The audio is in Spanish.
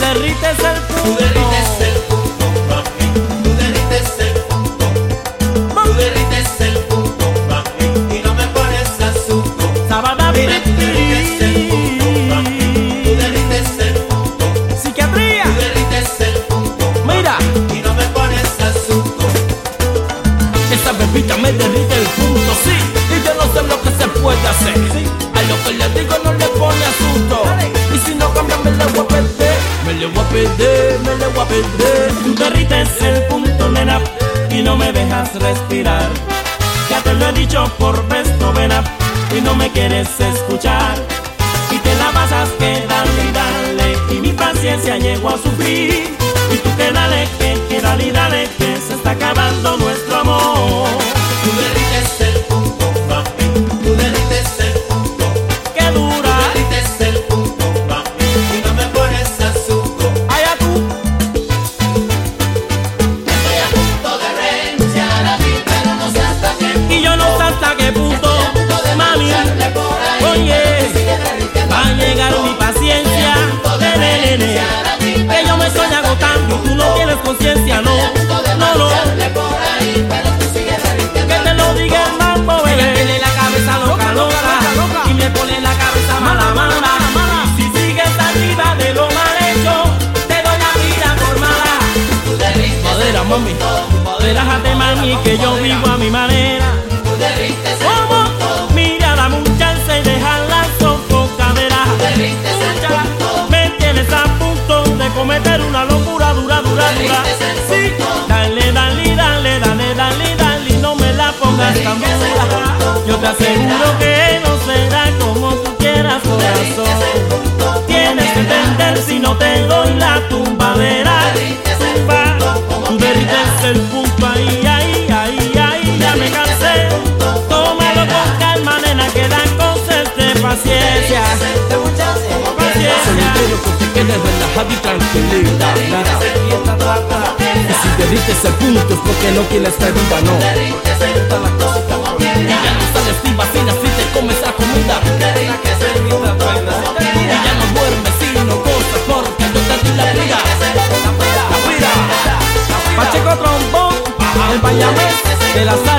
derrites el Tú punto. derrites el punto, mami. Tú derrites el punto. Tú derrites el punto, mami. Y no me pones asunto. Sabana le voy a perder, me le voy a perder. Tú derrites el punto, nena. Y no me dejas respirar. Ya te lo he dicho por resto, vena. Y no me quieres escuchar. Y te la pasas que dale y dale. Y mi paciencia llegó a sufrir. Y tú que dale, que, que dale y dale, que conciencia, no. No, no. Que te lo diga el mambo, bebé. Ella tiene la cabeza loca, loca. Y me pone la cabeza mala, mala. Si sigues arriba de lo mal hecho, te doy la vida por mala. Madera, mami. Relájate, mami, que yo vivo a mi manera. Locura dura, dura, dura. Sí, dale, dale, dale, dale, dale, dale, no me la pongas tan dura. Yo te aseguro que no será como tú quieras, corazón. Tienes que entender si no te le da la y tranquilidad. Y si te dices el punto es porque no quieres tienes vida, no. Y ya no sales ni vacina si te comes la comida. Y ya no duermes si no gozas porque yo te di la vida. La vida. Pacheco trombón, el payamés de la sal.